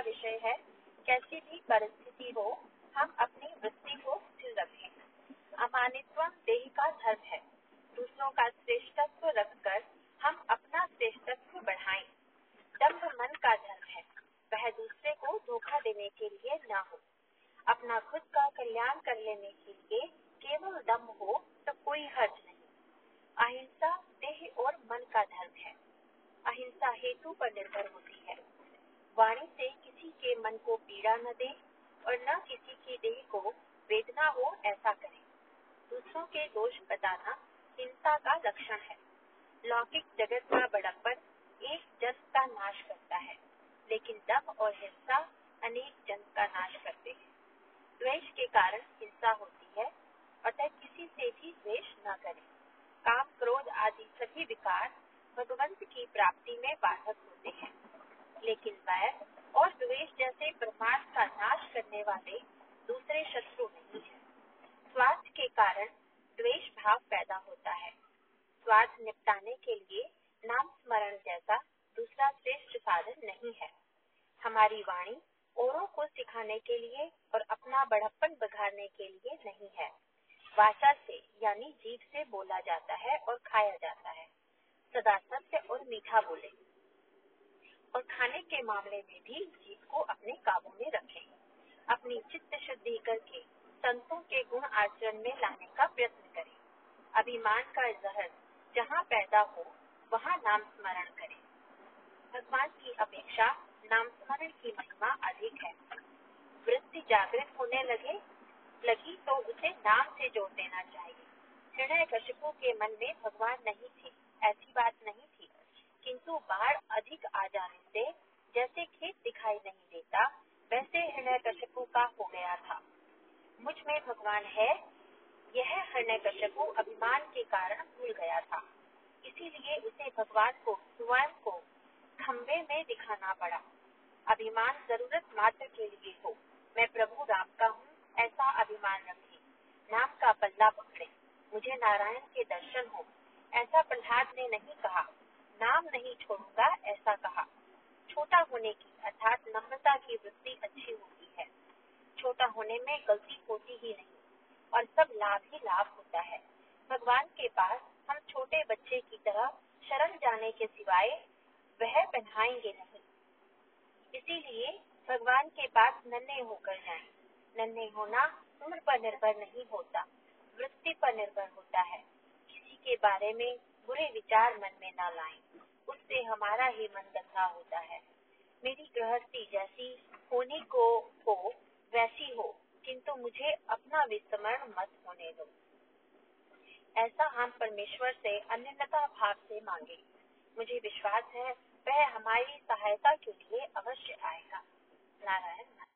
विषय है। कैसी भी परिस्थिति हो, हम अपनी वृत्ति को स्थिर रखें। अमानित्व देह का धर्म है। दूसरों का श्रेष्ठत्व रखकर हम अपना श्रेष्ठत्व बढ़ाएँ। दम्भ मन का धर्म है। वह दूसरे को धोखा देने के लिए न हो। अपना खुद का कल्याण कर लेने के लिए केवल दम हो तो कोई हर्ज नहीं। अहिंसा देह और मन का धर्म है। अहिंसा हेतु पर निर्भर होती है वाणी से किसी के मन को पीड़ा न दे और न किसी की देह को वेदना हो, ऐसा करें। दूसरों के दोष बताना हिंसा का लक्षण है। लौकिक जगत का बड़प्पन एक जन का नाश करता है, लेकिन दम और हिंसा अनेक जन का नाश करते हैं। द्वेष के कारण हिंसा होती है अतः किसी से भी द्वेष न करें। काम, क्रोध आदि सभी विकार भगवंत की प्राप्ति में बाधक होते हैं। लेकिन वैर और द्वेष जैसे प्रमाद का नाश करने वाले दूसरे शत्रु नहीं है। स्वार्थ के कारण द्वेष भाव पैदा होता है। स्वार्थ निपटाने के लिए नाम स्मरण जैसा दूसरा श्रेष्ठ साधन नहीं है। हमारी वाणी औरों को सिखाने के लिए और अपना बढ़प्पन बघारने के लिए नहीं है। वाचा से यानी जीव से बोला जाता है और खाया जाता है। सदा सत्य और मीठा बोले। खाने के मामले में भी जीव को अपने काबू में रखें। अपनी चित्त शुद्धि करके संतों के गुण आचरण में लाने का प्रयत्न करें। अभिमान का जहर जहाँ पैदा हो, वहाँ नाम स्मरण करें। भगवान की अपेक्षा नाम स्मरण की महिमा अधिक है। वृत्ति जागृत होने लगे, लगी तो उसे नाम से जोड़ देना चाहिए। हृदय कश्यपु के मन में भगवान नहीं थे, ऐसी बात नहीं थी। किंतु बाढ़ अधिक आ जाने से, जैसे खेत दिखाई नहीं देता, वैसे हृदय कश्यपु का हो गया था। मुझमें भगवान है, यह हृदय कश्यपु अभिमान के कारण भूल गया था। इसीलिए उसे भगवान को स्वयं को खम्बे में दिखाना पड़ा। अभिमान ज़रूरत मात्र के लिए हो। मैं प्रभु राम का हूँ, ऐसा अभिमान रखे। नाम का पल्ला पकड़े। मुझे नारायण के दर्शन हो। ऐसा प्रहलाद ने नहीं कहा। नाम नहीं छोड़ूँगा, ऐसा कहा। छोटा होने की, अर्थात नम्रता की वृत्ति अच्छी होती है। छोटा होने में गलती होती ही नहीं, और सब लाभ ही लाभ होता है। भगवान के पास हम छोटे बच्चे की तरह शरण जाने के सिवाय वह पहनाएँगे नहीं। इसीलिए भगवान के पास नन्हे होकर जाएँ। नन्हे होना उम्र पर निर्भर नहीं होता, वृत्ति पर निर्भर होता है। किसी के बारे में बुरे विचार मन में न लाएँ। उससे हमारा ही मन गंदा होता है। मेरी गृहस्थी जैसी होने को हो, वैसी हो, किंतु मुझे अपना विस्मरण मत होने दो। ऐसा हम परमेश्वर से अन्यता भाव से मांगे। मुझे विश्वास है, वह हमारी सहायता के लिए अवश्य आएगा। नारायण